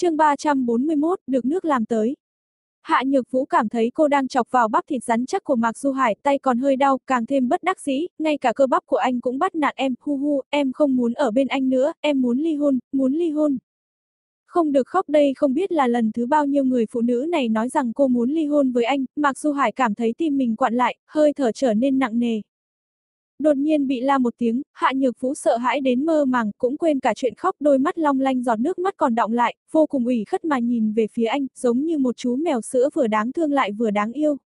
chương 341, được nước làm tới. Hạ Nhược Vũ cảm thấy cô đang chọc vào bắp thịt rắn chắc của Mạc Du Hải, tay còn hơi đau, càng thêm bất đắc dĩ, ngay cả cơ bắp của anh cũng bắt nạt em, hu hu, em không muốn ở bên anh nữa, em muốn ly hôn, muốn ly hôn. Không được khóc đây không biết là lần thứ bao nhiêu người phụ nữ này nói rằng cô muốn ly hôn với anh, Mạc Du Hải cảm thấy tim mình quặn lại, hơi thở trở nên nặng nề. Đột nhiên bị la một tiếng, Hạ Nhược Vũ sợ hãi đến mơ màng, cũng quên cả chuyện khóc, đôi mắt long lanh giọt nước mắt còn đọng lại, vô cùng ủy khất mà nhìn về phía anh, giống như một chú mèo sữa vừa đáng thương lại vừa đáng yêu.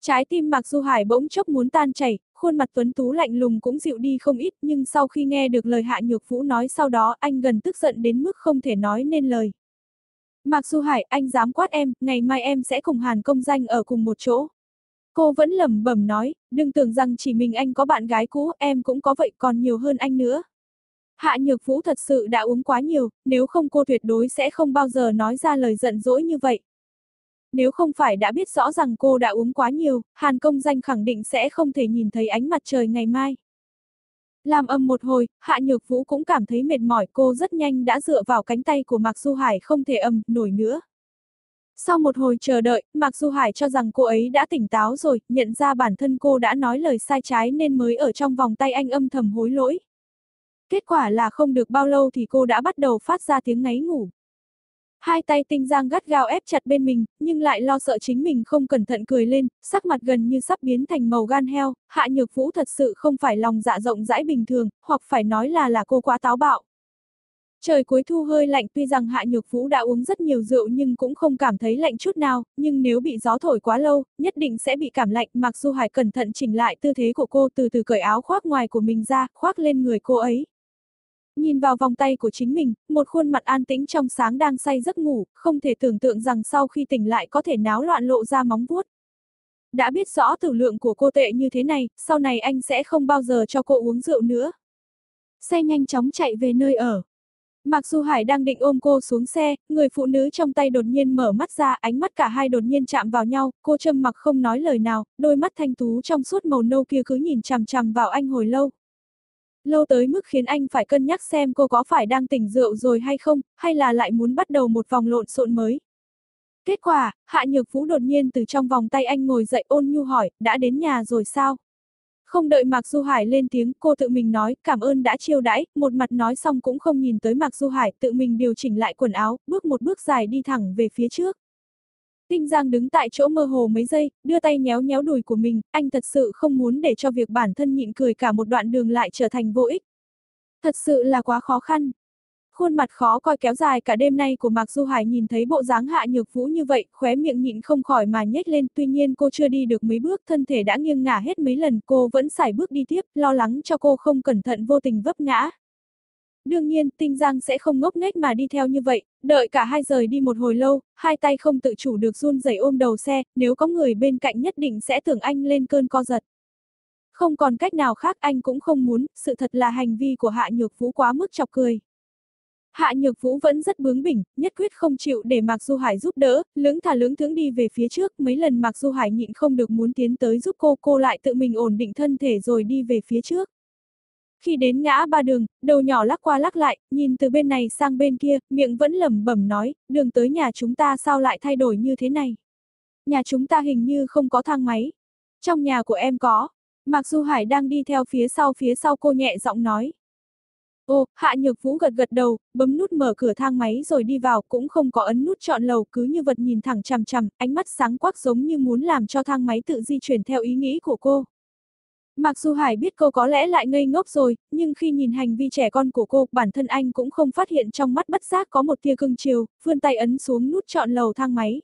Trái tim Mạc Du Hải bỗng chốc muốn tan chảy, khuôn mặt tuấn tú lạnh lùng cũng dịu đi không ít, nhưng sau khi nghe được lời Hạ Nhược Vũ nói sau đó, anh gần tức giận đến mức không thể nói nên lời. Mạc Du Hải, anh dám quát em, ngày mai em sẽ cùng Hàn công danh ở cùng một chỗ. Cô vẫn lẩm bẩm nói, đừng tưởng rằng chỉ mình anh có bạn gái cũ, em cũng có vậy còn nhiều hơn anh nữa. Hạ Nhược Vũ thật sự đã uống quá nhiều, nếu không cô tuyệt đối sẽ không bao giờ nói ra lời giận dỗi như vậy. Nếu không phải đã biết rõ rằng cô đã uống quá nhiều, Hàn công danh khẳng định sẽ không thể nhìn thấy ánh mặt trời ngày mai. Làm âm một hồi, Hạ Nhược Vũ cũng cảm thấy mệt mỏi cô rất nhanh đã dựa vào cánh tay của Mạc Du Hải không thể âm nổi nữa. Sau một hồi chờ đợi, Mạc Du Hải cho rằng cô ấy đã tỉnh táo rồi, nhận ra bản thân cô đã nói lời sai trái nên mới ở trong vòng tay anh âm thầm hối lỗi. Kết quả là không được bao lâu thì cô đã bắt đầu phát ra tiếng ngáy ngủ. Hai tay tinh giang gắt gao ép chặt bên mình, nhưng lại lo sợ chính mình không cẩn thận cười lên, sắc mặt gần như sắp biến thành màu gan heo, hạ nhược vũ thật sự không phải lòng dạ rộng rãi bình thường, hoặc phải nói là là cô quá táo bạo. Trời cuối thu hơi lạnh tuy rằng Hạ Nhược Vũ đã uống rất nhiều rượu nhưng cũng không cảm thấy lạnh chút nào, nhưng nếu bị gió thổi quá lâu, nhất định sẽ bị cảm lạnh. Mặc dù Hải cẩn thận chỉnh lại tư thế của cô từ từ cởi áo khoác ngoài của mình ra, khoác lên người cô ấy. Nhìn vào vòng tay của chính mình, một khuôn mặt an tĩnh trong sáng đang say giấc ngủ, không thể tưởng tượng rằng sau khi tỉnh lại có thể náo loạn lộ ra móng vuốt. Đã biết rõ tử lượng của cô tệ như thế này, sau này anh sẽ không bao giờ cho cô uống rượu nữa. Xe nhanh chóng chạy về nơi ở. Mặc dù Hải đang định ôm cô xuống xe, người phụ nữ trong tay đột nhiên mở mắt ra, ánh mắt cả hai đột nhiên chạm vào nhau, cô trầm mặc không nói lời nào, đôi mắt thanh tú trong suốt màu nâu kia cứ nhìn chằm chằm vào anh hồi lâu. Lâu tới mức khiến anh phải cân nhắc xem cô có phải đang tỉnh rượu rồi hay không, hay là lại muốn bắt đầu một vòng lộn xộn mới. Kết quả, Hạ Nhược Vũ đột nhiên từ trong vòng tay anh ngồi dậy ôn nhu hỏi, đã đến nhà rồi sao? Không đợi Mạc Du Hải lên tiếng, cô tự mình nói, cảm ơn đã chiêu đãi, một mặt nói xong cũng không nhìn tới Mạc Du Hải, tự mình điều chỉnh lại quần áo, bước một bước dài đi thẳng về phía trước. Tinh Giang đứng tại chỗ mơ hồ mấy giây, đưa tay nhéo nhéo đùi của mình, anh thật sự không muốn để cho việc bản thân nhịn cười cả một đoạn đường lại trở thành vô ích. Thật sự là quá khó khăn. Khuôn mặt khó coi kéo dài cả đêm nay của Mạc Du Hải nhìn thấy bộ dáng hạ nhược vũ như vậy, khóe miệng nhịn không khỏi mà nhếch lên, tuy nhiên cô chưa đi được mấy bước, thân thể đã nghiêng ngả hết mấy lần, cô vẫn sải bước đi tiếp, lo lắng cho cô không cẩn thận vô tình vấp ngã. Đương nhiên, Tinh Giang sẽ không ngốc nghếch mà đi theo như vậy, đợi cả hai rời đi một hồi lâu, hai tay không tự chủ được run rẩy ôm đầu xe, nếu có người bên cạnh nhất định sẽ tưởng anh lên cơn co giật. Không còn cách nào khác anh cũng không muốn, sự thật là hành vi của Hạ Nhược Vũ quá mức chọc cười. Hạ Nhược Vũ vẫn rất bướng bỉnh, nhất quyết không chịu để Mạc Du Hải giúp đỡ, lưỡng thả lưỡng thướng đi về phía trước, mấy lần Mạc Du Hải nhịn không được muốn tiến tới giúp cô, cô lại tự mình ổn định thân thể rồi đi về phía trước. Khi đến ngã ba đường, đầu nhỏ lắc qua lắc lại, nhìn từ bên này sang bên kia, miệng vẫn lẩm bẩm nói, đường tới nhà chúng ta sao lại thay đổi như thế này? Nhà chúng ta hình như không có thang máy. Trong nhà của em có. Mạc Du Hải đang đi theo phía sau phía sau cô nhẹ giọng nói. Ô, Hạ Nhược Vũ gật gật đầu, bấm nút mở cửa thang máy rồi đi vào, cũng không có ấn nút chọn lầu, cứ như vật nhìn thẳng chằm chằm, ánh mắt sáng quắc giống như muốn làm cho thang máy tự di chuyển theo ý nghĩ của cô. Mặc dù Hải biết cô có lẽ lại ngây ngốc rồi, nhưng khi nhìn hành vi trẻ con của cô, bản thân anh cũng không phát hiện trong mắt bất giác có một tia cưng chiều, vươn tay ấn xuống nút chọn lầu thang máy.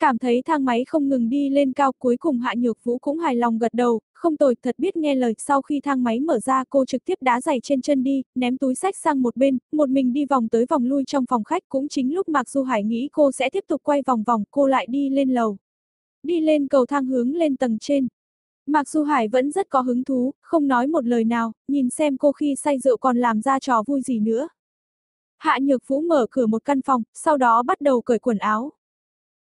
Cảm thấy thang máy không ngừng đi lên cao cuối cùng Hạ Nhược Vũ cũng hài lòng gật đầu, không tồi thật biết nghe lời sau khi thang máy mở ra cô trực tiếp đá giày trên chân đi, ném túi sách sang một bên, một mình đi vòng tới vòng lui trong phòng khách cũng chính lúc Mạc Du Hải nghĩ cô sẽ tiếp tục quay vòng vòng cô lại đi lên lầu. Đi lên cầu thang hướng lên tầng trên. Mạc Du Hải vẫn rất có hứng thú, không nói một lời nào, nhìn xem cô khi say rượu còn làm ra trò vui gì nữa. Hạ Nhược Vũ mở cửa một căn phòng, sau đó bắt đầu cởi quần áo.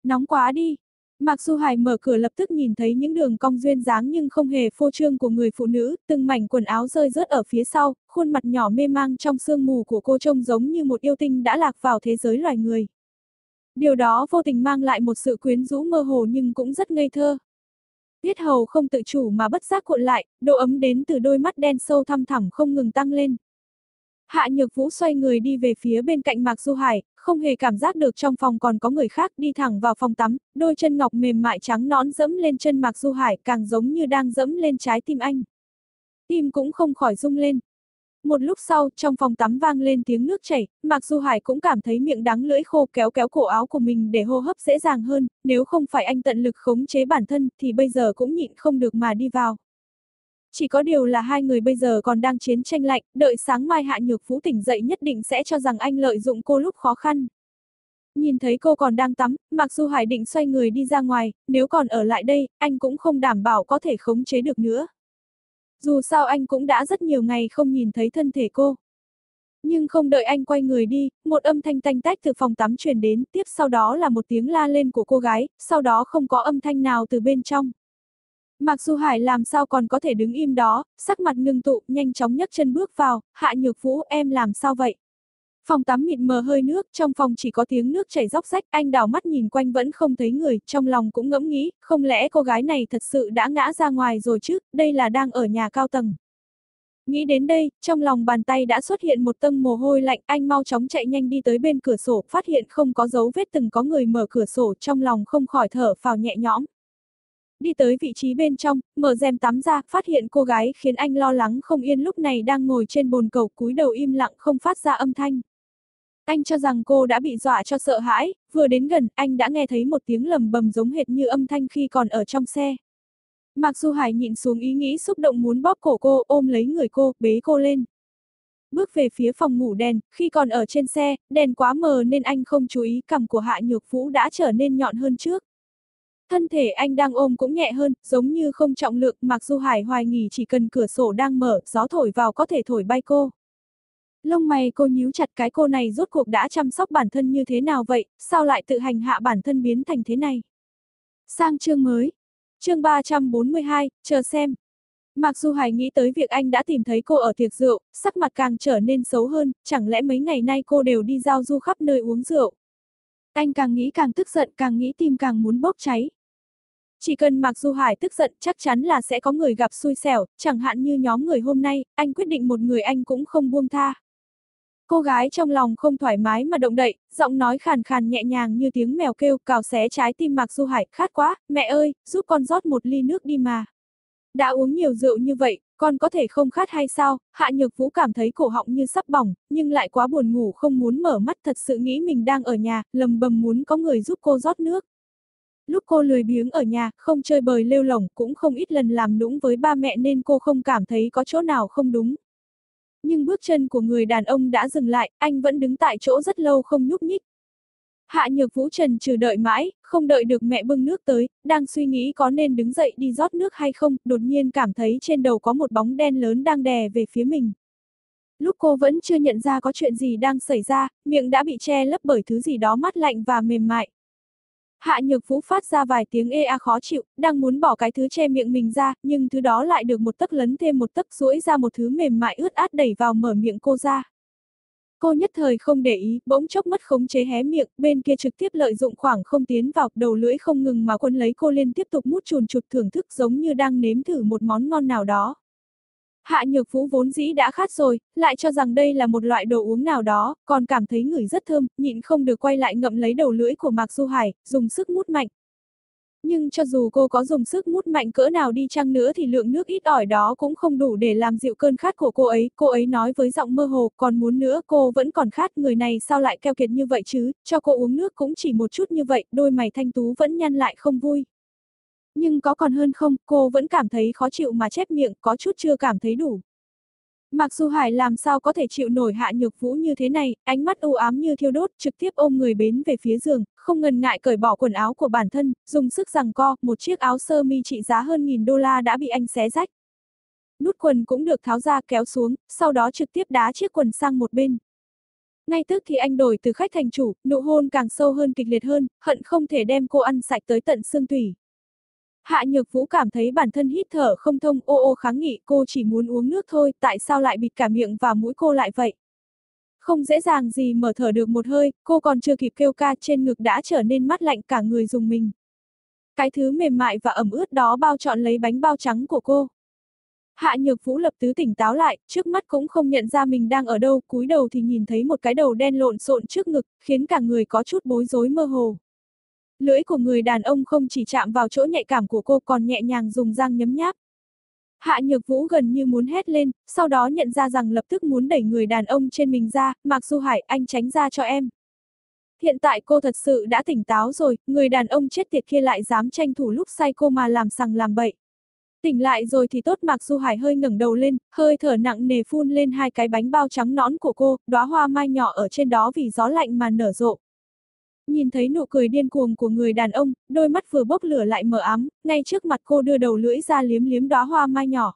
Nóng quá đi. Mạc Du Hải mở cửa lập tức nhìn thấy những đường cong duyên dáng nhưng không hề phô trương của người phụ nữ, từng mảnh quần áo rơi rớt ở phía sau, khuôn mặt nhỏ mê mang trong sương mù của cô trông giống như một yêu tinh đã lạc vào thế giới loài người. Điều đó vô tình mang lại một sự quyến rũ mơ hồ nhưng cũng rất ngây thơ. Tiết hầu không tự chủ mà bất giác cuộn lại, độ ấm đến từ đôi mắt đen sâu thăm thẳm không ngừng tăng lên. Hạ Nhược Vũ xoay người đi về phía bên cạnh Mạc Du Hải, không hề cảm giác được trong phòng còn có người khác đi thẳng vào phòng tắm, đôi chân ngọc mềm mại trắng nõn dẫm lên chân Mạc Du Hải càng giống như đang dẫm lên trái tim anh. Tim cũng không khỏi rung lên. Một lúc sau, trong phòng tắm vang lên tiếng nước chảy, Mạc Du Hải cũng cảm thấy miệng đắng lưỡi khô kéo kéo cổ áo của mình để hô hấp dễ dàng hơn, nếu không phải anh tận lực khống chế bản thân thì bây giờ cũng nhịn không được mà đi vào. Chỉ có điều là hai người bây giờ còn đang chiến tranh lạnh, đợi sáng mai Hạ Nhược Phú tỉnh dậy nhất định sẽ cho rằng anh lợi dụng cô lúc khó khăn. Nhìn thấy cô còn đang tắm, mặc dù Hải định xoay người đi ra ngoài, nếu còn ở lại đây, anh cũng không đảm bảo có thể khống chế được nữa. Dù sao anh cũng đã rất nhiều ngày không nhìn thấy thân thể cô. Nhưng không đợi anh quay người đi, một âm thanh tanh tách từ phòng tắm truyền đến, tiếp sau đó là một tiếng la lên của cô gái, sau đó không có âm thanh nào từ bên trong. Mạc Du Hải làm sao còn có thể đứng im đó, sắc mặt ngưng tụ, nhanh chóng nhấc chân bước vào, hạ nhược vũ em làm sao vậy? Phòng tắm mịt mờ hơi nước, trong phòng chỉ có tiếng nước chảy róc rách, anh đảo mắt nhìn quanh vẫn không thấy người, trong lòng cũng ngẫm nghĩ, không lẽ cô gái này thật sự đã ngã ra ngoài rồi chứ, đây là đang ở nhà cao tầng. Nghĩ đến đây, trong lòng bàn tay đã xuất hiện một tầng mồ hôi lạnh, anh mau chóng chạy nhanh đi tới bên cửa sổ, phát hiện không có dấu vết từng có người mở cửa sổ, trong lòng không khỏi thở phào nhẹ nhõm. Đi tới vị trí bên trong, mở rèm tắm ra, phát hiện cô gái khiến anh lo lắng không yên lúc này đang ngồi trên bồn cầu cúi đầu im lặng không phát ra âm thanh. Anh cho rằng cô đã bị dọa cho sợ hãi, vừa đến gần, anh đã nghe thấy một tiếng lầm bầm giống hệt như âm thanh khi còn ở trong xe. Mặc dù Hải nhịn xuống ý nghĩ xúc động muốn bóp cổ cô, ôm lấy người cô, bế cô lên. Bước về phía phòng ngủ đèn, khi còn ở trên xe, đèn quá mờ nên anh không chú ý cằm của Hạ Nhược Vũ đã trở nên nhọn hơn trước. Thân thể anh đang ôm cũng nhẹ hơn, giống như không trọng lượng, mặc dù Hải hoài nghỉ chỉ cần cửa sổ đang mở, gió thổi vào có thể thổi bay cô. Lông mày cô nhíu chặt cái cô này rốt cuộc đã chăm sóc bản thân như thế nào vậy, sao lại tự hành hạ bản thân biến thành thế này? Sang chương mới. Chương 342, chờ xem. Mặc dù Hải nghĩ tới việc anh đã tìm thấy cô ở tiệc rượu, sắc mặt càng trở nên xấu hơn, chẳng lẽ mấy ngày nay cô đều đi giao du khắp nơi uống rượu. Anh càng nghĩ càng tức giận, càng nghĩ tim càng muốn bốc cháy. Chỉ cần Mạc Du Hải tức giận chắc chắn là sẽ có người gặp xui xẻo, chẳng hạn như nhóm người hôm nay, anh quyết định một người anh cũng không buông tha. Cô gái trong lòng không thoải mái mà động đậy, giọng nói khàn khàn nhẹ nhàng như tiếng mèo kêu cào xé trái tim Mạc Du Hải, khát quá, mẹ ơi, giúp con rót một ly nước đi mà. Đã uống nhiều rượu như vậy, con có thể không khát hay sao? Hạ Nhược Vũ cảm thấy cổ họng như sắp bỏng, nhưng lại quá buồn ngủ không muốn mở mắt thật sự nghĩ mình đang ở nhà, lầm bầm muốn có người giúp cô rót nước. Lúc cô lười biếng ở nhà, không chơi bời lêu lỏng, cũng không ít lần làm nũng với ba mẹ nên cô không cảm thấy có chỗ nào không đúng. Nhưng bước chân của người đàn ông đã dừng lại, anh vẫn đứng tại chỗ rất lâu không nhúc nhích. Hạ nhược vũ trần trừ đợi mãi, không đợi được mẹ bưng nước tới, đang suy nghĩ có nên đứng dậy đi rót nước hay không, đột nhiên cảm thấy trên đầu có một bóng đen lớn đang đè về phía mình. Lúc cô vẫn chưa nhận ra có chuyện gì đang xảy ra, miệng đã bị che lấp bởi thứ gì đó mát lạnh và mềm mại. Hạ nhược vũ phát ra vài tiếng ê a khó chịu, đang muốn bỏ cái thứ che miệng mình ra, nhưng thứ đó lại được một tấc lấn thêm một tấc duỗi ra một thứ mềm mại ướt át đẩy vào mở miệng cô ra. Cô nhất thời không để ý, bỗng chốc mất khống chế hé miệng, bên kia trực tiếp lợi dụng khoảng không tiến vào, đầu lưỡi không ngừng mà quân lấy cô lên tiếp tục mút chùn chụt thưởng thức giống như đang nếm thử một món ngon nào đó. Hạ nhược vũ vốn dĩ đã khát rồi, lại cho rằng đây là một loại đồ uống nào đó, còn cảm thấy ngửi rất thơm, nhịn không được quay lại ngậm lấy đầu lưỡi của Mạc Du Hải, dùng sức mút mạnh. Nhưng cho dù cô có dùng sức mút mạnh cỡ nào đi chăng nữa thì lượng nước ít ỏi đó cũng không đủ để làm dịu cơn khát của cô ấy, cô ấy nói với giọng mơ hồ, còn muốn nữa cô vẫn còn khát, người này sao lại keo kiệt như vậy chứ, cho cô uống nước cũng chỉ một chút như vậy, đôi mày thanh tú vẫn nhăn lại không vui. Nhưng có còn hơn không, cô vẫn cảm thấy khó chịu mà chép miệng, có chút chưa cảm thấy đủ. Mặc dù Hải làm sao có thể chịu nổi hạ nhược vũ như thế này, ánh mắt u ám như thiêu đốt, trực tiếp ôm người bến về phía giường, không ngần ngại cởi bỏ quần áo của bản thân, dùng sức rằng co, một chiếc áo sơ mi trị giá hơn nghìn đô la đã bị anh xé rách. Nút quần cũng được tháo ra kéo xuống, sau đó trực tiếp đá chiếc quần sang một bên. Ngay tức thì anh đổi từ khách thành chủ, nụ hôn càng sâu hơn kịch liệt hơn, hận không thể đem cô ăn sạch tới tận xương tủy. Hạ Nhược Vũ cảm thấy bản thân hít thở không thông ô ô kháng nghị cô chỉ muốn uống nước thôi, tại sao lại bịt cả miệng và mũi cô lại vậy? Không dễ dàng gì mở thở được một hơi, cô còn chưa kịp kêu ca trên ngực đã trở nên mát lạnh cả người dùng mình. Cái thứ mềm mại và ẩm ướt đó bao trọn lấy bánh bao trắng của cô. Hạ Nhược Vũ lập tứ tỉnh táo lại, trước mắt cũng không nhận ra mình đang ở đâu, cúi đầu thì nhìn thấy một cái đầu đen lộn xộn trước ngực, khiến cả người có chút bối rối mơ hồ. Lưỡi của người đàn ông không chỉ chạm vào chỗ nhạy cảm của cô còn nhẹ nhàng dùng răng nhấm nháp. Hạ Nhược Vũ gần như muốn hét lên, sau đó nhận ra rằng lập tức muốn đẩy người đàn ông trên mình ra, Mạc Du Hải, anh tránh ra cho em. Hiện tại cô thật sự đã tỉnh táo rồi, người đàn ông chết tiệt kia lại dám tranh thủ lúc say cô mà làm sằng làm bậy. Tỉnh lại rồi thì tốt Mạc Du Hải hơi ngẩng đầu lên, hơi thở nặng nề phun lên hai cái bánh bao trắng nõn của cô, đóa hoa mai nhỏ ở trên đó vì gió lạnh mà nở rộ. Nhìn thấy nụ cười điên cuồng của người đàn ông, đôi mắt vừa bốc lửa lại mờ ám, ngay trước mặt cô đưa đầu lưỡi ra liếm liếm đóa hoa mai nhỏ.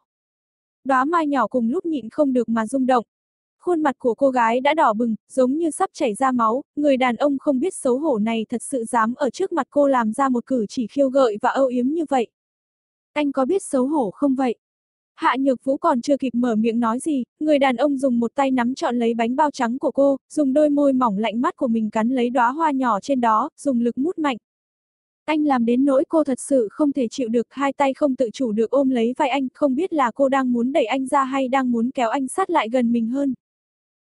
Đóa mai nhỏ cùng lúc nhịn không được mà rung động. Khuôn mặt của cô gái đã đỏ bừng, giống như sắp chảy ra máu, người đàn ông không biết xấu hổ này thật sự dám ở trước mặt cô làm ra một cử chỉ khiêu gợi và âu yếm như vậy. Anh có biết xấu hổ không vậy? Hạ Nhược Vũ còn chưa kịp mở miệng nói gì, người đàn ông dùng một tay nắm trọn lấy bánh bao trắng của cô, dùng đôi môi mỏng lạnh mắt của mình cắn lấy đóa hoa nhỏ trên đó, dùng lực mút mạnh. Anh làm đến nỗi cô thật sự không thể chịu được, hai tay không tự chủ được ôm lấy vai anh, không biết là cô đang muốn đẩy anh ra hay đang muốn kéo anh sát lại gần mình hơn.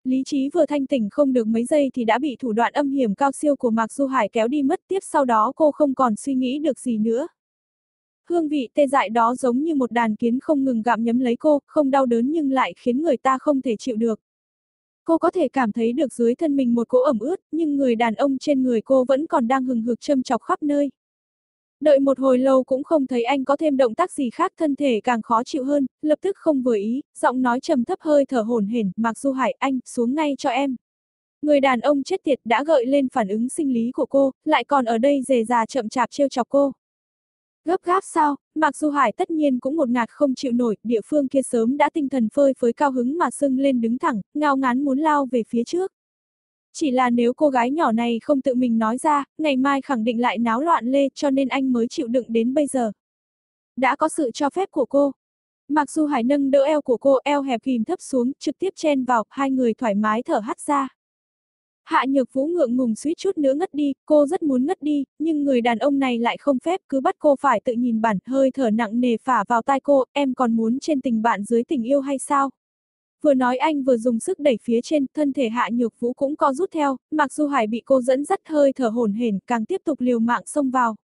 Lý trí vừa thanh tỉnh không được mấy giây thì đã bị thủ đoạn âm hiểm cao siêu của Mạc Du Hải kéo đi mất tiếp sau đó cô không còn suy nghĩ được gì nữa. Hương vị tê dại đó giống như một đàn kiến không ngừng gặm nhấm lấy cô, không đau đớn nhưng lại khiến người ta không thể chịu được. Cô có thể cảm thấy được dưới thân mình một cỗ ẩm ướt, nhưng người đàn ông trên người cô vẫn còn đang hừng hực châm chọc khắp nơi. Đợi một hồi lâu cũng không thấy anh có thêm động tác gì khác thân thể càng khó chịu hơn, lập tức không vừa ý, giọng nói trầm thấp hơi thở hổn hển, Mạc Du Hải anh, xuống ngay cho em. Người đàn ông chết tiệt đã gợi lên phản ứng sinh lý của cô, lại còn ở đây dề già chậm chạp trêu chọc cô. Gấp gáp sao, Mặc dù Hải tất nhiên cũng một ngạt không chịu nổi, địa phương kia sớm đã tinh thần phơi phới cao hứng mà sưng lên đứng thẳng, ngao ngán muốn lao về phía trước. Chỉ là nếu cô gái nhỏ này không tự mình nói ra, ngày mai khẳng định lại náo loạn lê cho nên anh mới chịu đựng đến bây giờ. Đã có sự cho phép của cô. Mặc dù Hải nâng đỡ eo của cô eo hẹp kìm thấp xuống, trực tiếp chen vào, hai người thoải mái thở hắt ra. Hạ nhược vũ ngượng ngùng suýt chút nữa ngất đi, cô rất muốn ngất đi, nhưng người đàn ông này lại không phép cứ bắt cô phải tự nhìn bản hơi thở nặng nề phả vào tai cô, em còn muốn trên tình bạn dưới tình yêu hay sao? Vừa nói anh vừa dùng sức đẩy phía trên, thân thể hạ nhược vũ cũng co rút theo, mặc dù hải bị cô dẫn dắt hơi thở hồn hển, càng tiếp tục liều mạng xông vào.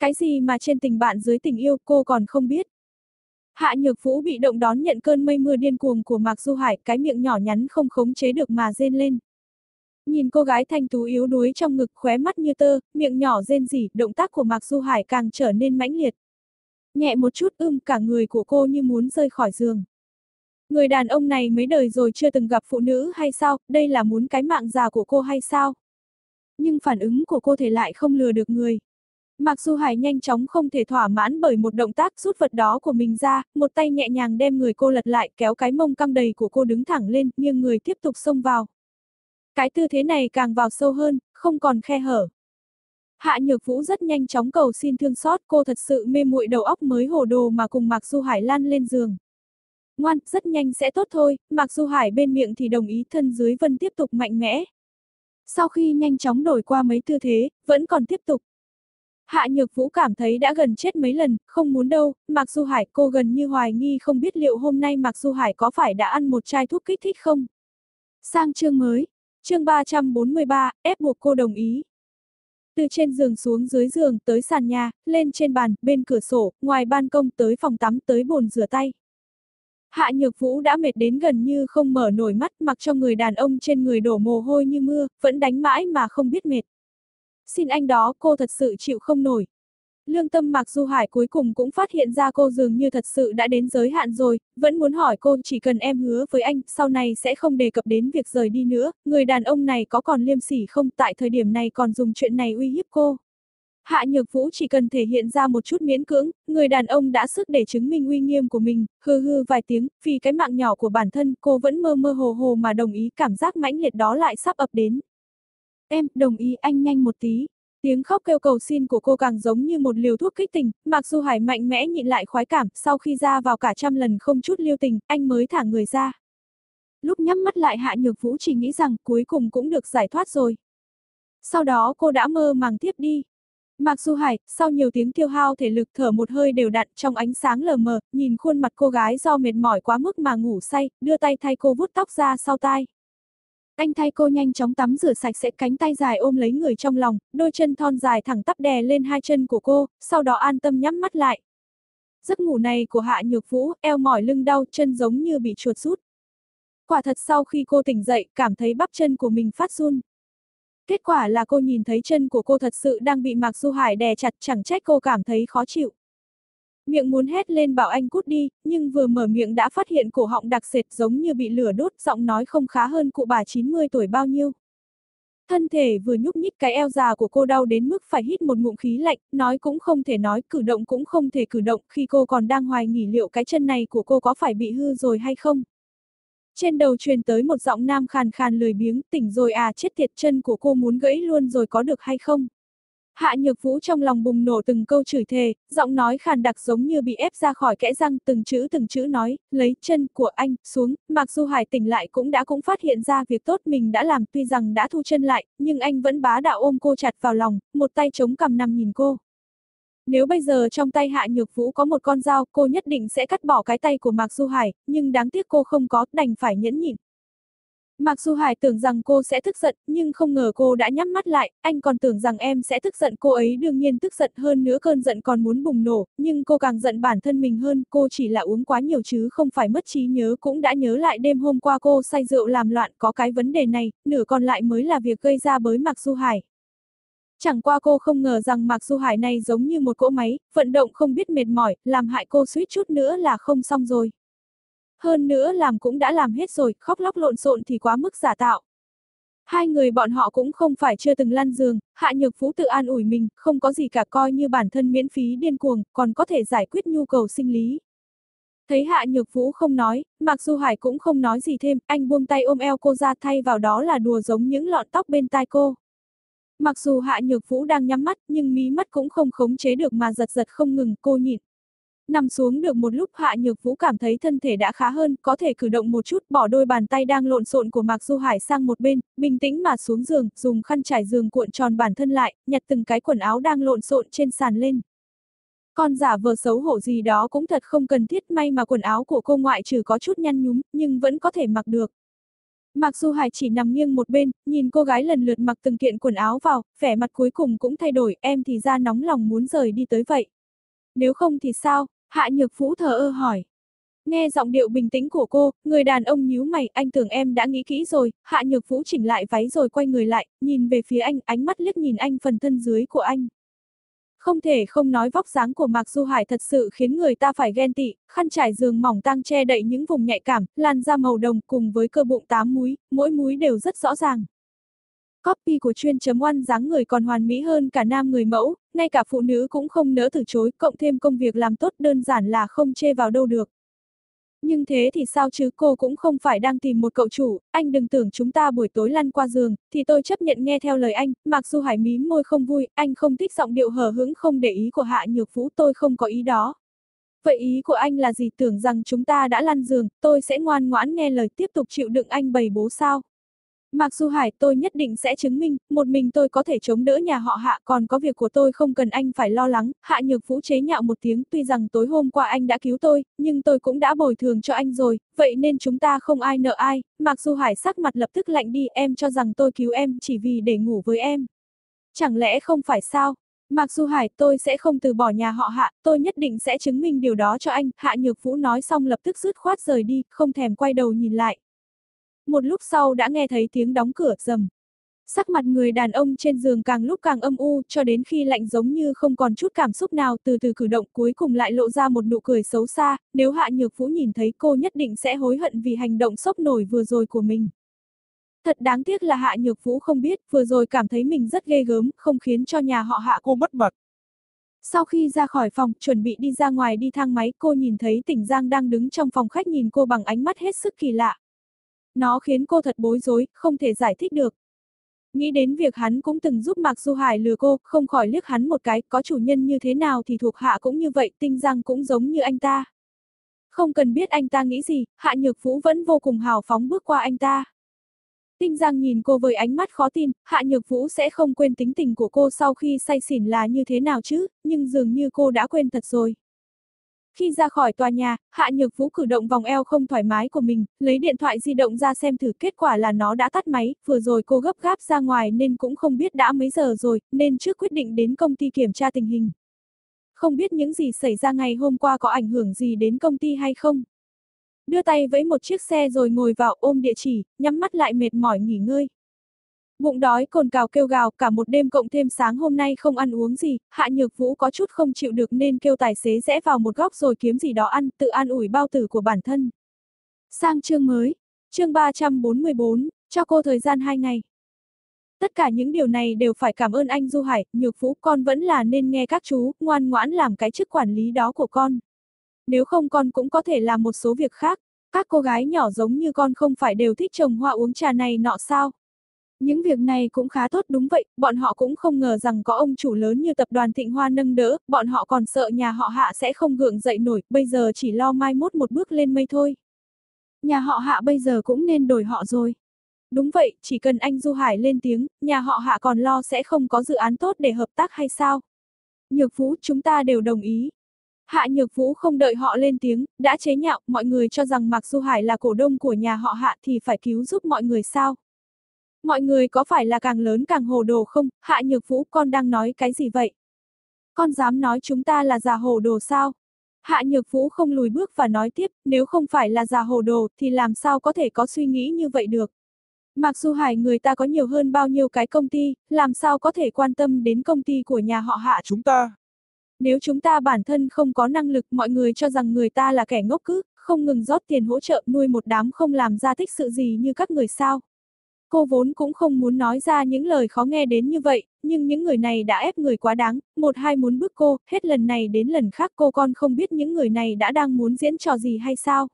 Cái gì mà trên tình bạn dưới tình yêu cô còn không biết. Hạ Nhược Vũ bị động đón nhận cơn mây mưa điên cuồng của Mạc Du Hải, cái miệng nhỏ nhắn không khống chế được mà rên lên. Nhìn cô gái thanh tú yếu đuối trong ngực khóe mắt như tơ, miệng nhỏ rên rỉ, động tác của Mạc Du Hải càng trở nên mãnh liệt. Nhẹ một chút ưm cả người của cô như muốn rơi khỏi giường. Người đàn ông này mấy đời rồi chưa từng gặp phụ nữ hay sao, đây là muốn cái mạng già của cô hay sao? Nhưng phản ứng của cô thể lại không lừa được người. Mặc Du Hải nhanh chóng không thể thỏa mãn bởi một động tác rút vật đó của mình ra, một tay nhẹ nhàng đem người cô lật lại kéo cái mông căng đầy của cô đứng thẳng lên, nhưng người tiếp tục xông vào. Cái tư thế này càng vào sâu hơn, không còn khe hở. Hạ Nhược Vũ rất nhanh chóng cầu xin thương xót, cô thật sự mê muội đầu óc mới hồ đồ mà cùng Mạc Du Hải lan lên giường. Ngoan, rất nhanh sẽ tốt thôi, Mạc Du Hải bên miệng thì đồng ý thân dưới vân tiếp tục mạnh mẽ. Sau khi nhanh chóng đổi qua mấy tư thế, vẫn còn tiếp tục. Hạ Nhược Vũ cảm thấy đã gần chết mấy lần, không muốn đâu, Mạc Du Hải cô gần như hoài nghi không biết liệu hôm nay Mạc Du Hải có phải đã ăn một chai thuốc kích thích không. Sang chương mới, chương 343, ép buộc cô đồng ý. Từ trên giường xuống dưới giường, tới sàn nhà, lên trên bàn, bên cửa sổ, ngoài ban công tới phòng tắm tới bồn rửa tay. Hạ Nhược Vũ đã mệt đến gần như không mở nổi mắt mặc cho người đàn ông trên người đổ mồ hôi như mưa, vẫn đánh mãi mà không biết mệt. Xin anh đó cô thật sự chịu không nổi, Lương tâm Mạc Du Hải cuối cùng cũng phát hiện ra cô dường như thật sự đã đến giới hạn rồi, vẫn muốn hỏi cô chỉ cần em hứa với anh, sau này sẽ không đề cập đến việc rời đi nữa, người đàn ông này có còn liêm sỉ không tại thời điểm này còn dùng chuyện này uy hiếp cô. Hạ Nhược Vũ chỉ cần thể hiện ra một chút miễn cưỡng, người đàn ông đã sức để chứng minh uy nghiêm của mình, hư hư vài tiếng, vì cái mạng nhỏ của bản thân cô vẫn mơ mơ hồ hồ mà đồng ý cảm giác mãnh liệt đó lại sắp ập đến. Em, đồng ý anh nhanh một tí. Tiếng khóc kêu cầu xin của cô càng giống như một liều thuốc kích tình, mặc dù Hải mạnh mẽ nhịn lại khoái cảm, sau khi ra vào cả trăm lần không chút lưu tình, anh mới thả người ra. Lúc nhắm mắt lại Hạ Nhược Vũ chỉ nghĩ rằng cuối cùng cũng được giải thoát rồi. Sau đó cô đã mơ màng tiếp đi. Mạc Du Hải, sau nhiều tiếng tiêu hao thể lực thở một hơi đều đặn trong ánh sáng lờ mờ, nhìn khuôn mặt cô gái do mệt mỏi quá mức mà ngủ say, đưa tay thay cô vuốt tóc ra sau tai. Anh thay cô nhanh chóng tắm rửa sạch sẽ cánh tay dài ôm lấy người trong lòng, đôi chân thon dài thẳng tắp đè lên hai chân của cô, sau đó an tâm nhắm mắt lại. Giấc ngủ này của Hạ Nhược Vũ, eo mỏi lưng đau, chân giống như bị chuột rút. Quả thật sau khi cô tỉnh dậy, cảm thấy bắp chân của mình phát run. Kết quả là cô nhìn thấy chân của cô thật sự đang bị Mạc Du Hải đè chặt chẳng trách cô cảm thấy khó chịu. Miệng muốn hét lên bảo anh cút đi, nhưng vừa mở miệng đã phát hiện cổ họng đặc sệt giống như bị lửa đốt, giọng nói không khá hơn cụ bà 90 tuổi bao nhiêu. Thân thể vừa nhúc nhích cái eo già của cô đau đến mức phải hít một ngụm khí lạnh, nói cũng không thể nói, cử động cũng không thể cử động khi cô còn đang hoài nghỉ liệu cái chân này của cô có phải bị hư rồi hay không. Trên đầu truyền tới một giọng nam khàn khàn lười biếng, tỉnh rồi à chết tiệt chân của cô muốn gãy luôn rồi có được hay không? Hạ Nhược Vũ trong lòng bùng nổ từng câu chửi thề, giọng nói khàn đặc giống như bị ép ra khỏi kẽ răng từng chữ từng chữ nói, lấy chân của anh, xuống, mặc dù Hải tỉnh lại cũng đã cũng phát hiện ra việc tốt mình đã làm tuy rằng đã thu chân lại, nhưng anh vẫn bá đạo ôm cô chặt vào lòng, một tay chống cằm nằm nhìn cô. Nếu bây giờ trong tay Hạ Nhược Vũ có một con dao, cô nhất định sẽ cắt bỏ cái tay của Mạc Du Hải, nhưng đáng tiếc cô không có, đành phải nhẫn nhịn. Mạc Du Hải tưởng rằng cô sẽ tức giận, nhưng không ngờ cô đã nhắm mắt lại, anh còn tưởng rằng em sẽ tức giận cô ấy đương nhiên tức giận hơn nữa cơn giận còn muốn bùng nổ, nhưng cô càng giận bản thân mình hơn, cô chỉ là uống quá nhiều chứ không phải mất trí nhớ cũng đã nhớ lại đêm hôm qua cô say rượu làm loạn có cái vấn đề này, nửa còn lại mới là việc gây ra bới Mạc Du Hải. Chẳng qua cô không ngờ rằng Mạc Du Hải này giống như một cỗ máy, vận động không biết mệt mỏi, làm hại cô suýt chút nữa là không xong rồi. Hơn nữa làm cũng đã làm hết rồi, khóc lóc lộn xộn thì quá mức giả tạo. Hai người bọn họ cũng không phải chưa từng lăn giường, Hạ Nhược Phú tự an ủi mình, không có gì cả coi như bản thân miễn phí điên cuồng, còn có thể giải quyết nhu cầu sinh lý. Thấy Hạ Nhược Vũ không nói, Mạc Du Hải cũng không nói gì thêm, anh buông tay ôm eo cô ra thay vào đó là đùa giống những lọn tóc bên tai cô. Mặc dù Hạ Nhược Vũ đang nhắm mắt, nhưng mí mắt cũng không khống chế được mà giật giật không ngừng, cô nhịn. Nằm xuống được một lúc Hạ Nhược Vũ cảm thấy thân thể đã khá hơn, có thể cử động một chút, bỏ đôi bàn tay đang lộn xộn của Mạc Du Hải sang một bên, bình tĩnh mà xuống giường, dùng khăn trải giường cuộn tròn bản thân lại, nhặt từng cái quần áo đang lộn xộn trên sàn lên. Con giả vờ xấu hổ gì đó cũng thật không cần thiết may mà quần áo của cô ngoại trừ có chút nhăn nhúm, nhưng vẫn có thể mặc được. Mặc dù Hải chỉ nằm nghiêng một bên, nhìn cô gái lần lượt mặc từng kiện quần áo vào, vẻ mặt cuối cùng cũng thay đổi, em thì ra nóng lòng muốn rời đi tới vậy. Nếu không thì sao? Hạ Nhược Phú thờ ơ hỏi. Nghe giọng điệu bình tĩnh của cô, người đàn ông nhíu mày, anh tưởng em đã nghĩ kỹ rồi, Hạ Nhược Phú chỉnh lại váy rồi quay người lại, nhìn về phía anh, ánh mắt liếc nhìn anh phần thân dưới của anh. Không thể không nói vóc dáng của Mạc Du Hải thật sự khiến người ta phải ghen tị, khăn trải giường mỏng tang che đậy những vùng nhạy cảm, làn da màu đồng cùng với cơ bụng tám múi, mỗi múi đều rất rõ ràng. Copy của chuyên chấm oan dáng người còn hoàn mỹ hơn cả nam người mẫu, ngay cả phụ nữ cũng không nỡ từ chối, cộng thêm công việc làm tốt đơn giản là không chê vào đâu được. Nhưng thế thì sao chứ cô cũng không phải đang tìm một cậu chủ, anh đừng tưởng chúng ta buổi tối lăn qua giường, thì tôi chấp nhận nghe theo lời anh, mặc dù hải mím môi không vui, anh không thích giọng điệu hờ hững không để ý của hạ nhược vũ tôi không có ý đó. Vậy ý của anh là gì tưởng rằng chúng ta đã lăn giường, tôi sẽ ngoan ngoãn nghe lời tiếp tục chịu đựng anh bày bố sao? Mặc dù Hải tôi nhất định sẽ chứng minh, một mình tôi có thể chống đỡ nhà họ hạ còn có việc của tôi không cần anh phải lo lắng, hạ nhược vũ chế nhạo một tiếng tuy rằng tối hôm qua anh đã cứu tôi, nhưng tôi cũng đã bồi thường cho anh rồi, vậy nên chúng ta không ai nợ ai, mặc dù Hải sắc mặt lập tức lạnh đi em cho rằng tôi cứu em chỉ vì để ngủ với em. Chẳng lẽ không phải sao? Mặc dù Hải tôi sẽ không từ bỏ nhà họ hạ, tôi nhất định sẽ chứng minh điều đó cho anh, hạ nhược vũ nói xong lập tức rứt khoát rời đi, không thèm quay đầu nhìn lại. Một lúc sau đã nghe thấy tiếng đóng cửa rầm. Sắc mặt người đàn ông trên giường càng lúc càng âm u, cho đến khi lạnh giống như không còn chút cảm xúc nào từ từ cử động cuối cùng lại lộ ra một nụ cười xấu xa, nếu Hạ Nhược Vũ nhìn thấy cô nhất định sẽ hối hận vì hành động sốc nổi vừa rồi của mình. Thật đáng tiếc là Hạ Nhược Vũ không biết, vừa rồi cảm thấy mình rất ghê gớm, không khiến cho nhà họ Hạ cô mất mặt. Sau khi ra khỏi phòng, chuẩn bị đi ra ngoài đi thang máy, cô nhìn thấy tỉnh Giang đang đứng trong phòng khách nhìn cô bằng ánh mắt hết sức kỳ lạ. Nó khiến cô thật bối rối, không thể giải thích được. Nghĩ đến việc hắn cũng từng giúp Mạc Du Hải lừa cô, không khỏi liếc hắn một cái, có chủ nhân như thế nào thì thuộc hạ cũng như vậy, tinh Giang cũng giống như anh ta. Không cần biết anh ta nghĩ gì, Hạ Nhược Vũ vẫn vô cùng hào phóng bước qua anh ta. Tinh Giang nhìn cô với ánh mắt khó tin, Hạ Nhược Vũ sẽ không quên tính tình của cô sau khi say xỉn là như thế nào chứ, nhưng dường như cô đã quên thật rồi. Khi ra khỏi tòa nhà, Hạ Nhược Vũ cử động vòng eo không thoải mái của mình, lấy điện thoại di động ra xem thử kết quả là nó đã tắt máy, vừa rồi cô gấp gáp ra ngoài nên cũng không biết đã mấy giờ rồi, nên trước quyết định đến công ty kiểm tra tình hình. Không biết những gì xảy ra ngày hôm qua có ảnh hưởng gì đến công ty hay không? Đưa tay với một chiếc xe rồi ngồi vào ôm địa chỉ, nhắm mắt lại mệt mỏi nghỉ ngơi. Bụng đói cồn cào kêu gào cả một đêm cộng thêm sáng hôm nay không ăn uống gì, Hạ Nhược Vũ có chút không chịu được nên kêu tài xế rẽ vào một góc rồi kiếm gì đó ăn, tự an ủi bao tử của bản thân. Sang chương mới, chương 344, cho cô thời gian 2 ngày. Tất cả những điều này đều phải cảm ơn anh Du Hải, Nhược Vũ con vẫn là nên nghe các chú, ngoan ngoãn làm cái chức quản lý đó của con. Nếu không con cũng có thể làm một số việc khác, các cô gái nhỏ giống như con không phải đều thích trồng hoa uống trà này nọ sao? Những việc này cũng khá tốt đúng vậy, bọn họ cũng không ngờ rằng có ông chủ lớn như tập đoàn Thịnh Hoa nâng đỡ, bọn họ còn sợ nhà họ hạ sẽ không gượng dậy nổi, bây giờ chỉ lo mai mốt một bước lên mây thôi. Nhà họ hạ bây giờ cũng nên đổi họ rồi. Đúng vậy, chỉ cần anh Du Hải lên tiếng, nhà họ hạ còn lo sẽ không có dự án tốt để hợp tác hay sao? Nhược Vũ, chúng ta đều đồng ý. Hạ Nhược Vũ không đợi họ lên tiếng, đã chế nhạo, mọi người cho rằng Mạc Du Hải là cổ đông của nhà họ Hạ thì phải cứu giúp mọi người sao? Mọi người có phải là càng lớn càng hồ đồ không? Hạ Nhược Vũ con đang nói cái gì vậy? Con dám nói chúng ta là già hồ đồ sao? Hạ Nhược Vũ không lùi bước và nói tiếp, nếu không phải là già hồ đồ thì làm sao có thể có suy nghĩ như vậy được? Mặc dù Hải người ta có nhiều hơn bao nhiêu cái công ty, làm sao có thể quan tâm đến công ty của nhà họ Hạ chúng ta? Nếu chúng ta bản thân không có năng lực mọi người cho rằng người ta là kẻ ngốc cứ, không ngừng rót tiền hỗ trợ nuôi một đám không làm ra thích sự gì như các người sao. Cô vốn cũng không muốn nói ra những lời khó nghe đến như vậy, nhưng những người này đã ép người quá đáng, một hai muốn bức cô, hết lần này đến lần khác cô con không biết những người này đã đang muốn diễn trò gì hay sao.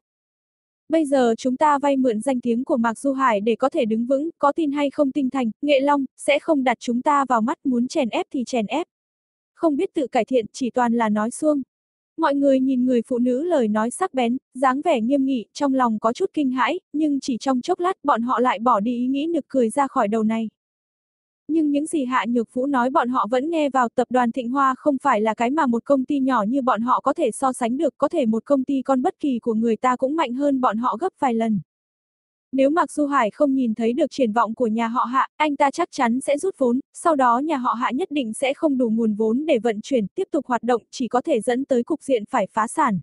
Bây giờ chúng ta vay mượn danh tiếng của Mạc Du Hải để có thể đứng vững, có tin hay không tinh thành, nghệ long, sẽ không đặt chúng ta vào mắt muốn chèn ép thì chèn ép. Không biết tự cải thiện chỉ toàn là nói xuông. Mọi người nhìn người phụ nữ lời nói sắc bén, dáng vẻ nghiêm nghị, trong lòng có chút kinh hãi, nhưng chỉ trong chốc lát bọn họ lại bỏ đi ý nghĩ nực cười ra khỏi đầu này. Nhưng những gì Hạ Nhược Vũ nói bọn họ vẫn nghe vào tập đoàn Thịnh Hoa không phải là cái mà một công ty nhỏ như bọn họ có thể so sánh được, có thể một công ty con bất kỳ của người ta cũng mạnh hơn bọn họ gấp vài lần. Nếu Mạc Du Hải không nhìn thấy được triển vọng của nhà họ Hạ, anh ta chắc chắn sẽ rút vốn, sau đó nhà họ Hạ nhất định sẽ không đủ nguồn vốn để vận chuyển, tiếp tục hoạt động, chỉ có thể dẫn tới cục diện phải phá sản.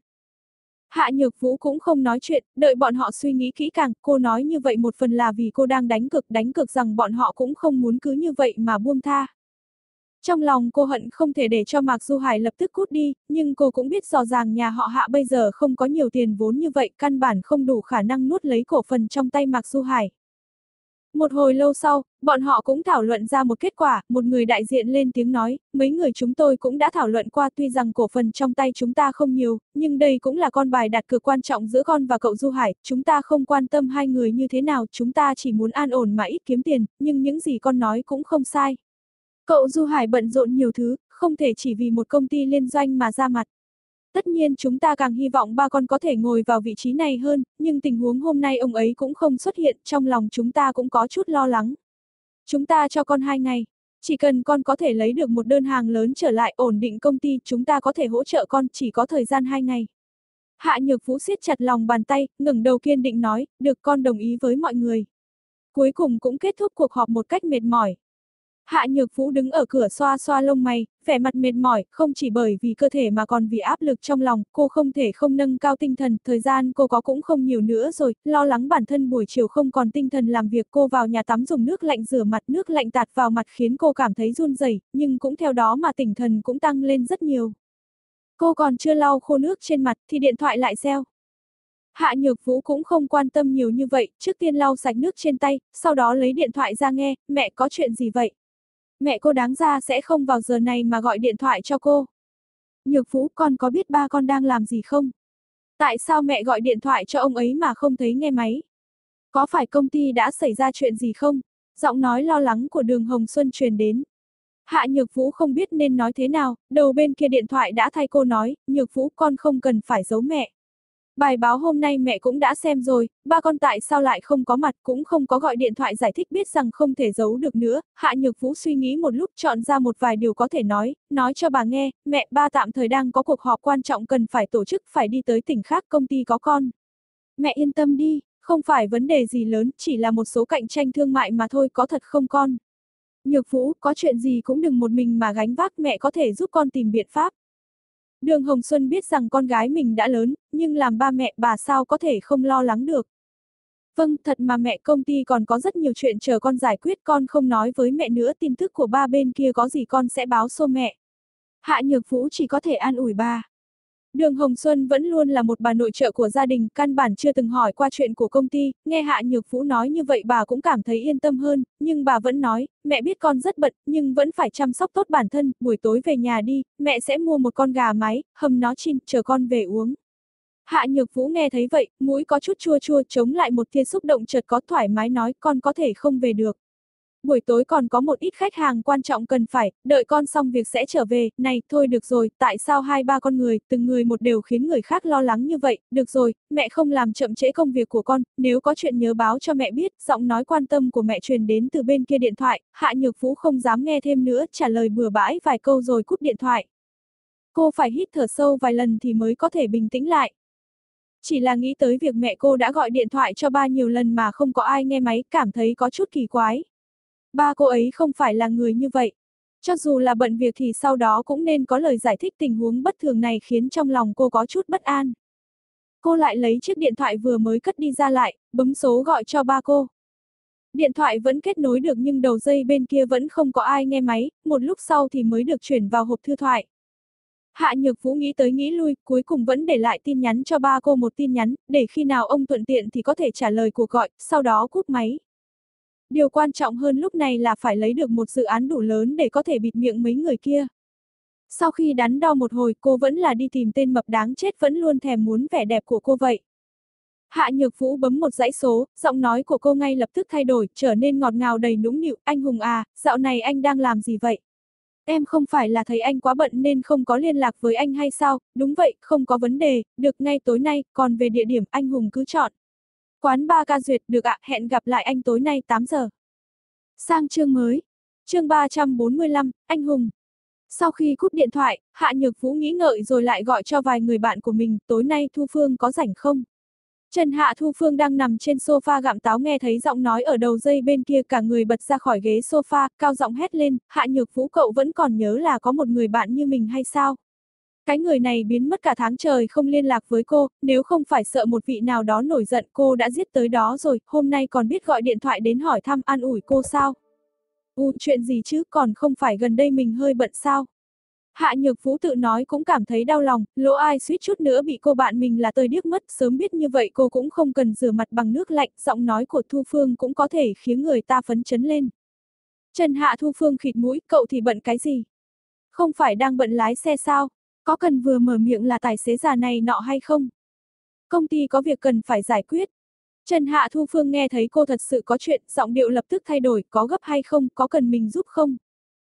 Hạ Nhược Vũ cũng không nói chuyện, đợi bọn họ suy nghĩ kỹ càng, cô nói như vậy một phần là vì cô đang đánh cực đánh cực rằng bọn họ cũng không muốn cứ như vậy mà buông tha. Trong lòng cô hận không thể để cho Mạc Du Hải lập tức cút đi, nhưng cô cũng biết rõ ràng nhà họ Hạ bây giờ không có nhiều tiền vốn như vậy, căn bản không đủ khả năng nuốt lấy cổ phần trong tay Mạc Du Hải. Một hồi lâu sau, bọn họ cũng thảo luận ra một kết quả, một người đại diện lên tiếng nói, mấy người chúng tôi cũng đã thảo luận qua tuy rằng cổ phần trong tay chúng ta không nhiều, nhưng đây cũng là con bài đặt cược quan trọng giữa con và cậu Du Hải, chúng ta không quan tâm hai người như thế nào, chúng ta chỉ muốn an ổn mà ít kiếm tiền, nhưng những gì con nói cũng không sai. Cậu Du Hải bận rộn nhiều thứ, không thể chỉ vì một công ty liên doanh mà ra mặt. Tất nhiên chúng ta càng hy vọng ba con có thể ngồi vào vị trí này hơn, nhưng tình huống hôm nay ông ấy cũng không xuất hiện, trong lòng chúng ta cũng có chút lo lắng. Chúng ta cho con hai ngày. Chỉ cần con có thể lấy được một đơn hàng lớn trở lại ổn định công ty, chúng ta có thể hỗ trợ con chỉ có thời gian hai ngày. Hạ Nhược Vũ siết chặt lòng bàn tay, ngẩng đầu kiên định nói, được con đồng ý với mọi người. Cuối cùng cũng kết thúc cuộc họp một cách mệt mỏi. Hạ Nhược Vũ đứng ở cửa xoa xoa lông mày, vẻ mặt mệt mỏi, không chỉ bởi vì cơ thể mà còn vì áp lực trong lòng, cô không thể không nâng cao tinh thần, thời gian cô có cũng không nhiều nữa rồi, lo lắng bản thân buổi chiều không còn tinh thần làm việc cô vào nhà tắm dùng nước lạnh rửa mặt, nước lạnh tạt vào mặt khiến cô cảm thấy run rẩy, nhưng cũng theo đó mà tinh thần cũng tăng lên rất nhiều. Cô còn chưa lau khô nước trên mặt thì điện thoại lại reo. Hạ Nhược Vũ cũng không quan tâm nhiều như vậy, trước tiên lau sạch nước trên tay, sau đó lấy điện thoại ra nghe, mẹ có chuyện gì vậy? Mẹ cô đáng ra sẽ không vào giờ này mà gọi điện thoại cho cô. Nhược Vũ con có biết ba con đang làm gì không? Tại sao mẹ gọi điện thoại cho ông ấy mà không thấy nghe máy? Có phải công ty đã xảy ra chuyện gì không? Giọng nói lo lắng của đường Hồng Xuân truyền đến. Hạ Nhược Vũ không biết nên nói thế nào, đầu bên kia điện thoại đã thay cô nói, Nhược Vũ con không cần phải giấu mẹ. Bài báo hôm nay mẹ cũng đã xem rồi, ba con tại sao lại không có mặt cũng không có gọi điện thoại giải thích biết rằng không thể giấu được nữa. Hạ Nhược Vũ suy nghĩ một lúc chọn ra một vài điều có thể nói, nói cho bà nghe, mẹ ba tạm thời đang có cuộc họp quan trọng cần phải tổ chức phải đi tới tỉnh khác công ty có con. Mẹ yên tâm đi, không phải vấn đề gì lớn, chỉ là một số cạnh tranh thương mại mà thôi có thật không con. Nhược Vũ, có chuyện gì cũng đừng một mình mà gánh vác mẹ có thể giúp con tìm biện pháp. Đường Hồng Xuân biết rằng con gái mình đã lớn, nhưng làm ba mẹ bà sao có thể không lo lắng được. Vâng, thật mà mẹ công ty còn có rất nhiều chuyện chờ con giải quyết con không nói với mẹ nữa tin tức của ba bên kia có gì con sẽ báo xô mẹ. Hạ Nhược Vũ chỉ có thể an ủi ba. Đường Hồng Xuân vẫn luôn là một bà nội trợ của gia đình, căn bản chưa từng hỏi qua chuyện của công ty, nghe Hạ Nhược Vũ nói như vậy bà cũng cảm thấy yên tâm hơn, nhưng bà vẫn nói, mẹ biết con rất bận, nhưng vẫn phải chăm sóc tốt bản thân, buổi tối về nhà đi, mẹ sẽ mua một con gà mái, hầm nó chín, chờ con về uống. Hạ Nhược Vũ nghe thấy vậy, mũi có chút chua chua chống lại một tia xúc động chợt có thoải mái nói con có thể không về được buổi tối còn có một ít khách hàng quan trọng cần phải, đợi con xong việc sẽ trở về, này, thôi được rồi, tại sao hai ba con người, từng người một đều khiến người khác lo lắng như vậy, được rồi, mẹ không làm chậm trễ công việc của con, nếu có chuyện nhớ báo cho mẹ biết, giọng nói quan tâm của mẹ truyền đến từ bên kia điện thoại, Hạ Nhược Vũ không dám nghe thêm nữa, trả lời bừa bãi vài câu rồi cúp điện thoại. Cô phải hít thở sâu vài lần thì mới có thể bình tĩnh lại. Chỉ là nghĩ tới việc mẹ cô đã gọi điện thoại cho ba nhiều lần mà không có ai nghe máy, cảm thấy có chút kỳ quái. Ba cô ấy không phải là người như vậy. Cho dù là bận việc thì sau đó cũng nên có lời giải thích tình huống bất thường này khiến trong lòng cô có chút bất an. Cô lại lấy chiếc điện thoại vừa mới cất đi ra lại, bấm số gọi cho ba cô. Điện thoại vẫn kết nối được nhưng đầu dây bên kia vẫn không có ai nghe máy, một lúc sau thì mới được chuyển vào hộp thư thoại. Hạ Nhược Vũ nghĩ tới nghĩ lui, cuối cùng vẫn để lại tin nhắn cho ba cô một tin nhắn, để khi nào ông thuận tiện thì có thể trả lời cuộc gọi, sau đó cúp máy. Điều quan trọng hơn lúc này là phải lấy được một dự án đủ lớn để có thể bịt miệng mấy người kia. Sau khi đắn đo một hồi cô vẫn là đi tìm tên mập đáng chết vẫn luôn thèm muốn vẻ đẹp của cô vậy. Hạ Nhược Vũ bấm một dãy số, giọng nói của cô ngay lập tức thay đổi, trở nên ngọt ngào đầy nũng nịu, anh Hùng à, dạo này anh đang làm gì vậy? Em không phải là thấy anh quá bận nên không có liên lạc với anh hay sao? Đúng vậy, không có vấn đề, được ngay tối nay, còn về địa điểm anh Hùng cứ chọn. Quán ba ca duyệt được ạ, hẹn gặp lại anh tối nay 8 giờ. Sang chương mới. Chương 345, anh hùng. Sau khi cúp điện thoại, Hạ Nhược Vũ nghĩ ngợi rồi lại gọi cho vài người bạn của mình, tối nay Thu Phương có rảnh không? Trần Hạ Thu Phương đang nằm trên sofa gặm táo nghe thấy giọng nói ở đầu dây bên kia cả người bật ra khỏi ghế sofa, cao giọng hét lên, Hạ Nhược Vũ cậu vẫn còn nhớ là có một người bạn như mình hay sao? Cái người này biến mất cả tháng trời không liên lạc với cô, nếu không phải sợ một vị nào đó nổi giận cô đã giết tới đó rồi, hôm nay còn biết gọi điện thoại đến hỏi thăm an ủi cô sao? U, chuyện gì chứ, còn không phải gần đây mình hơi bận sao? Hạ Nhược Vũ tự nói cũng cảm thấy đau lòng, lỗ ai suýt chút nữa bị cô bạn mình là tơi điếc mất, sớm biết như vậy cô cũng không cần rửa mặt bằng nước lạnh, giọng nói của Thu Phương cũng có thể khiến người ta phấn chấn lên. Trần Hạ Thu Phương khịt mũi, cậu thì bận cái gì? Không phải đang bận lái xe sao? Có cần vừa mở miệng là tài xế già này nọ hay không? Công ty có việc cần phải giải quyết. Trần Hạ Thu Phương nghe thấy cô thật sự có chuyện, giọng điệu lập tức thay đổi, có gấp hay không, có cần mình giúp không?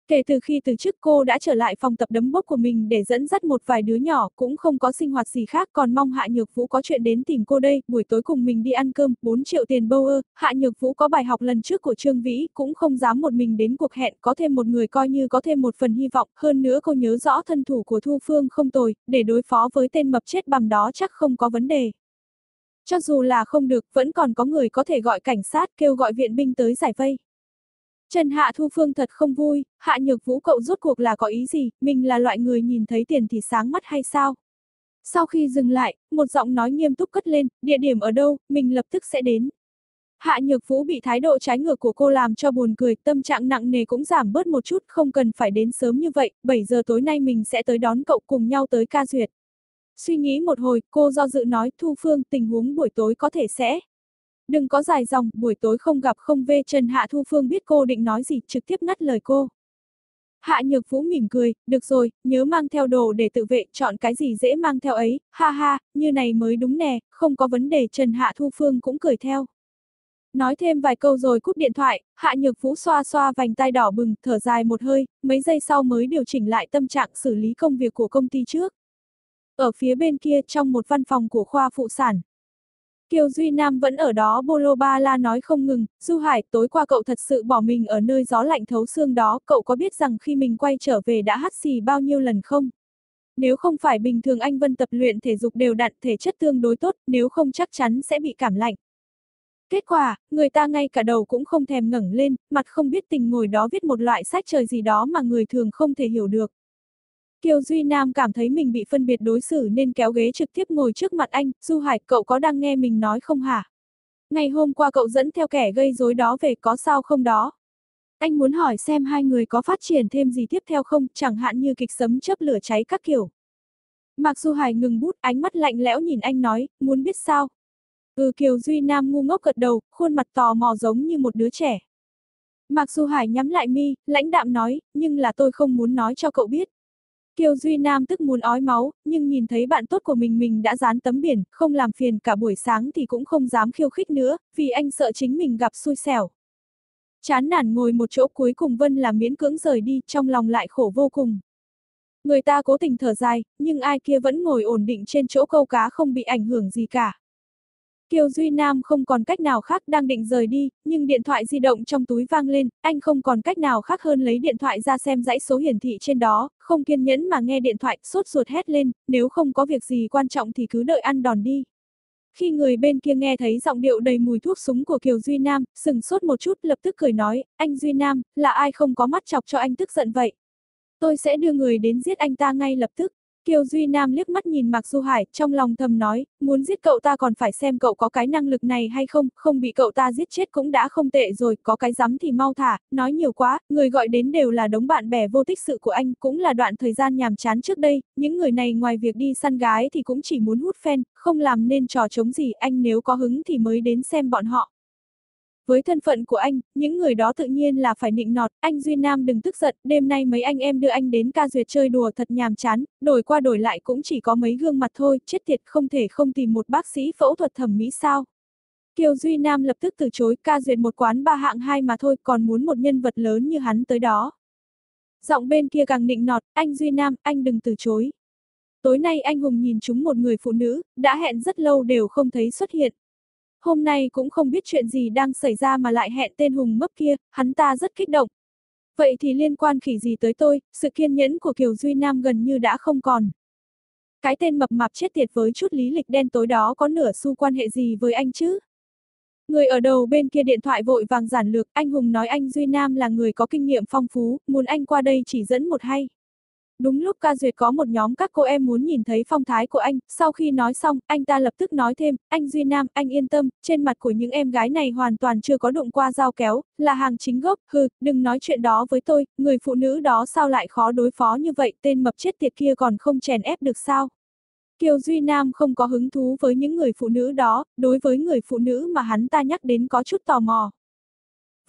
Kể từ khi từ chức cô đã trở lại phòng tập đấm bốc của mình để dẫn dắt một vài đứa nhỏ, cũng không có sinh hoạt gì khác còn mong Hạ Nhược Vũ có chuyện đến tìm cô đây, buổi tối cùng mình đi ăn cơm, 4 triệu tiền bâu ơ, Hạ Nhược Vũ có bài học lần trước của Trương Vĩ, cũng không dám một mình đến cuộc hẹn, có thêm một người coi như có thêm một phần hy vọng, hơn nữa cô nhớ rõ thân thủ của Thu Phương không tồi, để đối phó với tên mập chết bằm đó chắc không có vấn đề. Cho dù là không được, vẫn còn có người có thể gọi cảnh sát kêu gọi viện binh tới giải vây. Trần Hạ Thu Phương thật không vui, Hạ Nhược Vũ cậu rốt cuộc là có ý gì, mình là loại người nhìn thấy tiền thì sáng mắt hay sao? Sau khi dừng lại, một giọng nói nghiêm túc cất lên, địa điểm ở đâu, mình lập tức sẽ đến. Hạ Nhược Vũ bị thái độ trái ngược của cô làm cho buồn cười, tâm trạng nặng nề cũng giảm bớt một chút, không cần phải đến sớm như vậy, 7 giờ tối nay mình sẽ tới đón cậu cùng nhau tới ca duyệt. Suy nghĩ một hồi, cô do dự nói Thu Phương tình huống buổi tối có thể sẽ. Đừng có dài dòng, buổi tối không gặp không về Trần Hạ Thu Phương biết cô định nói gì, trực tiếp ngắt lời cô. Hạ Nhược Vũ mỉm cười, được rồi, nhớ mang theo đồ để tự vệ, chọn cái gì dễ mang theo ấy, ha ha, như này mới đúng nè, không có vấn đề Trần Hạ Thu Phương cũng cười theo. Nói thêm vài câu rồi cúp điện thoại, Hạ Nhược Vũ xoa xoa vành tai đỏ bừng, thở dài một hơi, mấy giây sau mới điều chỉnh lại tâm trạng xử lý công việc của công ty trước. Ở phía bên kia trong một văn phòng của khoa phụ sản. Kiều Duy Nam vẫn ở đó bolo ba la nói không ngừng, Du Hải, tối qua cậu thật sự bỏ mình ở nơi gió lạnh thấu xương đó, cậu có biết rằng khi mình quay trở về đã hắt xì bao nhiêu lần không? Nếu không phải bình thường anh Vân tập luyện thể dục đều đặn thể chất tương đối tốt, nếu không chắc chắn sẽ bị cảm lạnh. Kết quả, người ta ngay cả đầu cũng không thèm ngẩng lên, mặt không biết tình ngồi đó viết một loại sách trời gì đó mà người thường không thể hiểu được. Kiều Duy Nam cảm thấy mình bị phân biệt đối xử nên kéo ghế trực tiếp ngồi trước mặt anh, Du Hải, cậu có đang nghe mình nói không hả? Ngày hôm qua cậu dẫn theo kẻ gây rối đó về có sao không đó? Anh muốn hỏi xem hai người có phát triển thêm gì tiếp theo không, chẳng hạn như kịch sấm chớp lửa cháy các kiểu. Mặc Du Hải ngừng bút, ánh mắt lạnh lẽo nhìn anh nói, muốn biết sao? Ừ Kiều Duy Nam ngu ngốc gật đầu, khuôn mặt tò mò giống như một đứa trẻ. Mặc dù Hải nhắm lại mi, lãnh đạm nói, nhưng là tôi không muốn nói cho cậu biết. Kiều Duy Nam tức muốn ói máu, nhưng nhìn thấy bạn tốt của mình mình đã dán tấm biển, không làm phiền cả buổi sáng thì cũng không dám khiêu khích nữa, vì anh sợ chính mình gặp xui xẻo. Chán nản ngồi một chỗ cuối cùng Vân là miễn cưỡng rời đi, trong lòng lại khổ vô cùng. Người ta cố tình thở dài, nhưng ai kia vẫn ngồi ổn định trên chỗ câu cá không bị ảnh hưởng gì cả. Kiều Duy Nam không còn cách nào khác đang định rời đi, nhưng điện thoại di động trong túi vang lên, anh không còn cách nào khác hơn lấy điện thoại ra xem dãy số hiển thị trên đó, không kiên nhẫn mà nghe điện thoại, sốt ruột hét lên, nếu không có việc gì quan trọng thì cứ đợi ăn đòn đi. Khi người bên kia nghe thấy giọng điệu đầy mùi thuốc súng của Kiều Duy Nam, sừng sốt một chút lập tức cười nói, anh Duy Nam, là ai không có mắt chọc cho anh tức giận vậy? Tôi sẽ đưa người đến giết anh ta ngay lập tức. Kiều Duy Nam liếc mắt nhìn Mạc Du Hải, trong lòng thầm nói, muốn giết cậu ta còn phải xem cậu có cái năng lực này hay không, không bị cậu ta giết chết cũng đã không tệ rồi, có cái dám thì mau thả, nói nhiều quá, người gọi đến đều là đống bạn bè vô tích sự của anh, cũng là đoạn thời gian nhàm chán trước đây, những người này ngoài việc đi săn gái thì cũng chỉ muốn hút fan, không làm nên trò chống gì, anh nếu có hứng thì mới đến xem bọn họ. Với thân phận của anh, những người đó tự nhiên là phải nịnh nọt, anh Duy Nam đừng tức giận, đêm nay mấy anh em đưa anh đến ca duyệt chơi đùa thật nhàm chán, đổi qua đổi lại cũng chỉ có mấy gương mặt thôi, chết tiệt không thể không tìm một bác sĩ phẫu thuật thẩm mỹ sao. Kiều Duy Nam lập tức từ chối ca duyệt một quán ba hạng hai mà thôi, còn muốn một nhân vật lớn như hắn tới đó. Giọng bên kia càng nịnh nọt, anh Duy Nam, anh đừng từ chối. Tối nay anh Hùng nhìn chúng một người phụ nữ, đã hẹn rất lâu đều không thấy xuất hiện, Hôm nay cũng không biết chuyện gì đang xảy ra mà lại hẹn tên hùng mấp kia, hắn ta rất kích động. Vậy thì liên quan khỉ gì tới tôi, sự kiên nhẫn của Kiều Duy Nam gần như đã không còn. Cái tên mập mạp chết tiệt với chút lý lịch đen tối đó có nửa xu quan hệ gì với anh chứ? Người ở đầu bên kia điện thoại vội vàng giản lược, anh Hùng nói anh Duy Nam là người có kinh nghiệm phong phú, muốn anh qua đây chỉ dẫn một hay. Đúng lúc ca duyệt có một nhóm các cô em muốn nhìn thấy phong thái của anh, sau khi nói xong, anh ta lập tức nói thêm, anh Duy Nam, anh yên tâm, trên mặt của những em gái này hoàn toàn chưa có đụng qua dao kéo, là hàng chính gốc, hừ, đừng nói chuyện đó với tôi, người phụ nữ đó sao lại khó đối phó như vậy, tên mập chết tiệt kia còn không chèn ép được sao. Kiều Duy Nam không có hứng thú với những người phụ nữ đó, đối với người phụ nữ mà hắn ta nhắc đến có chút tò mò.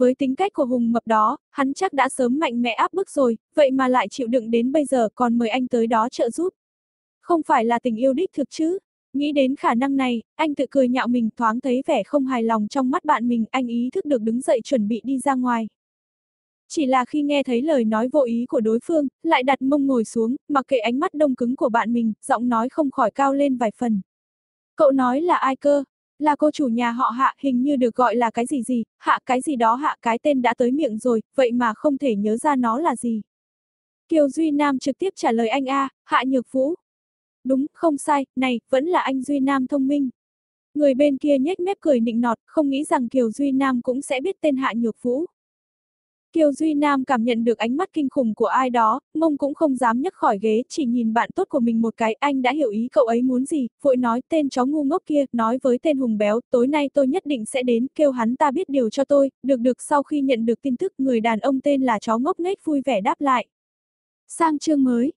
Với tính cách của Hùng Mập đó, hắn chắc đã sớm mạnh mẽ áp bức rồi, vậy mà lại chịu đựng đến bây giờ còn mời anh tới đó trợ giúp. Không phải là tình yêu đích thực chứ? Nghĩ đến khả năng này, anh tự cười nhạo mình thoáng thấy vẻ không hài lòng trong mắt bạn mình, anh ý thức được đứng dậy chuẩn bị đi ra ngoài. Chỉ là khi nghe thấy lời nói vô ý của đối phương, lại đặt mông ngồi xuống, mặc kệ ánh mắt đông cứng của bạn mình, giọng nói không khỏi cao lên vài phần. Cậu nói là ai cơ? Là cô chủ nhà họ hạ hình như được gọi là cái gì gì, hạ cái gì đó hạ cái tên đã tới miệng rồi, vậy mà không thể nhớ ra nó là gì. Kiều Duy Nam trực tiếp trả lời anh A, hạ nhược vũ. Đúng, không sai, này, vẫn là anh Duy Nam thông minh. Người bên kia nhếch mép cười nịnh nọt, không nghĩ rằng Kiều Duy Nam cũng sẽ biết tên hạ nhược vũ. Kiều Duy Nam cảm nhận được ánh mắt kinh khủng của ai đó, mông cũng không dám nhấc khỏi ghế, chỉ nhìn bạn tốt của mình một cái, anh đã hiểu ý cậu ấy muốn gì, vội nói tên chó ngu ngốc kia, nói với tên hùng béo, tối nay tôi nhất định sẽ đến, kêu hắn ta biết điều cho tôi, được được sau khi nhận được tin tức người đàn ông tên là chó ngốc nghếch vui vẻ đáp lại. Sang chương mới